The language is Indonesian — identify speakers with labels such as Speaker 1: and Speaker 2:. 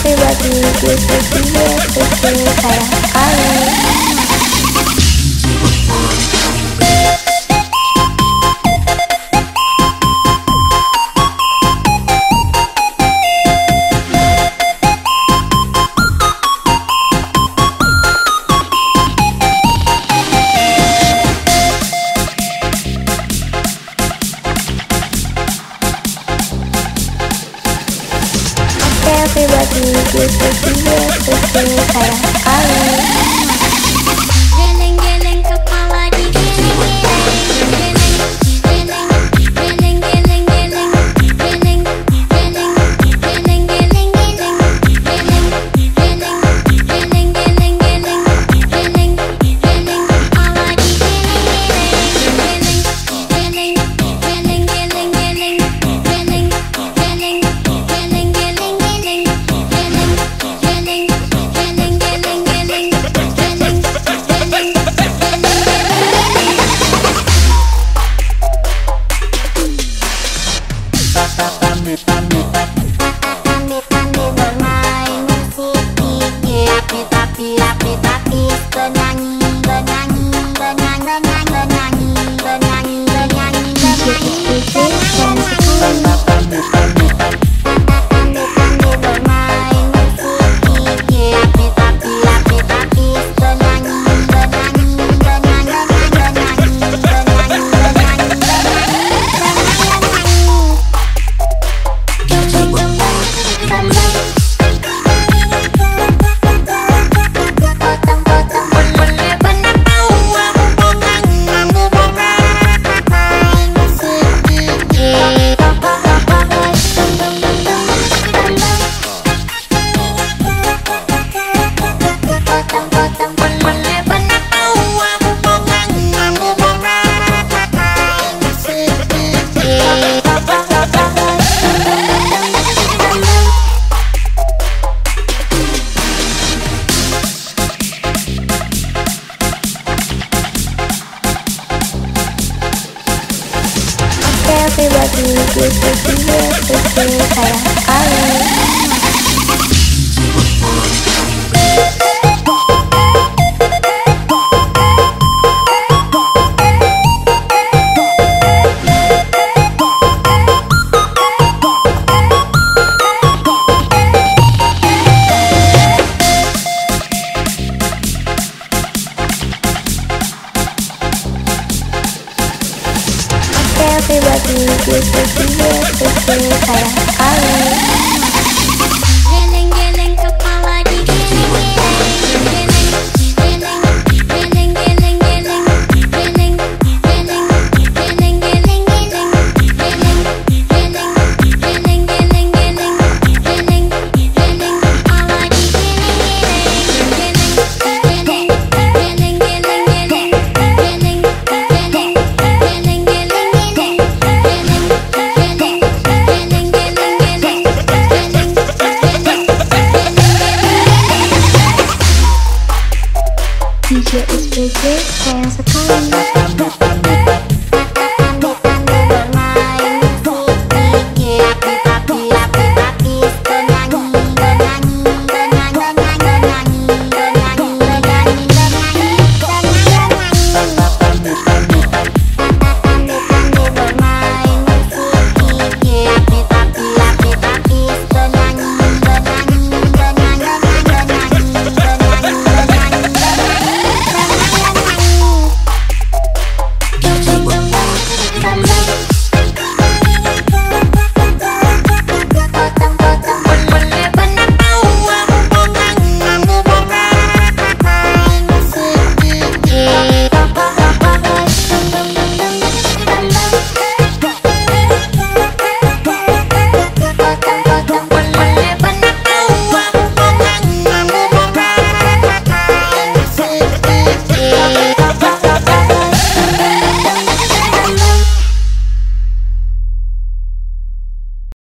Speaker 1: pribadi gue sendiri itu sayang sekali pribadi Gue setia, setia, sayang sekali pribadi Gue setia, setia, sayang sekali pribadi Gue setia, setia, sayang sekali DJ SPG sayang sekali